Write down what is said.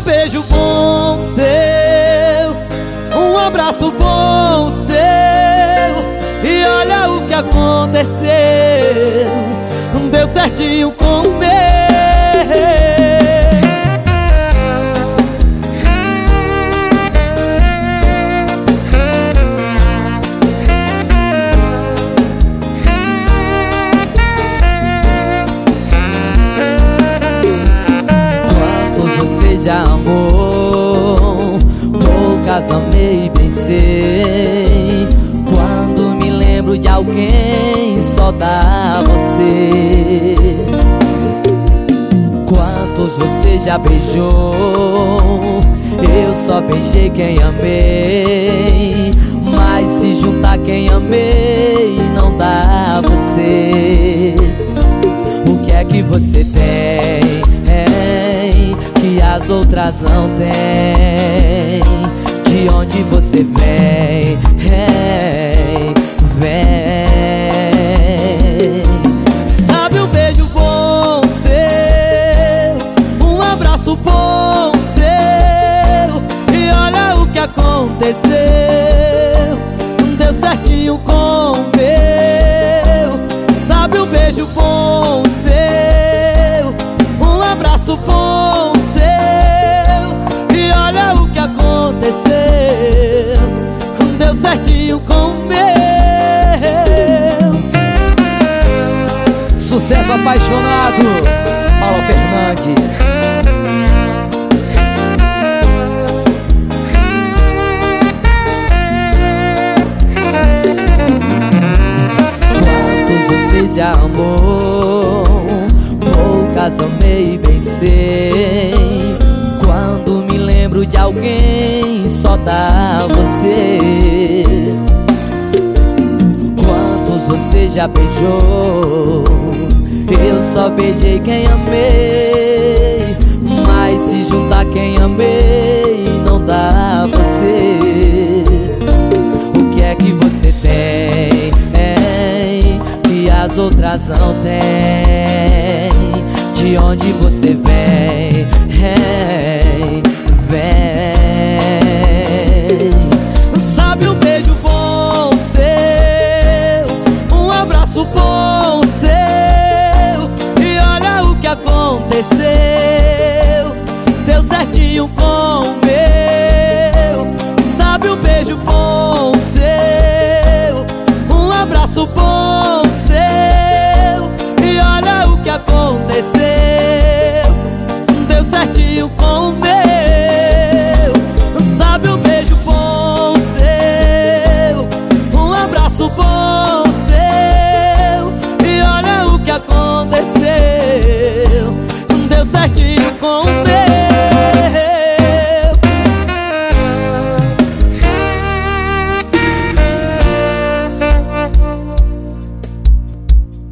beijo bom seu, um abraço bom seu, e olha o que aconteceu, deu certinho com o meu. Já amou Poucas amei e venci Quando me lembro de alguém Só dá você. Quantos você já beijou? Eu só beijei quem amei. Mas se juntar quem amei Não dá você. O que é que você tem? Outras não têm. De onde você vem, vem, vem. Sabe um beijo bom seu, um abraço bom seu. E olha o que aconteceu, deu certinho com o meu. Sabe um beijo bom Sucesso apaixonado. Paulo Fernandes. Quantos você já amou? Poucas amei vencer. Quando me lembro de alguém, só dá você. Quantos você já beijou? Eu só beijei quem amei Mas se juntar quem amei, não dá você O que é que você tem? Hein, que as outras não têm De onde você vem? Hein, vem Sabe um beijo bom seu Um abraço bom seu que aconteceu. Deu certinho com o meu. Sabe um beijo bom seu. Um abraço bom seu. E olha o que aconteceu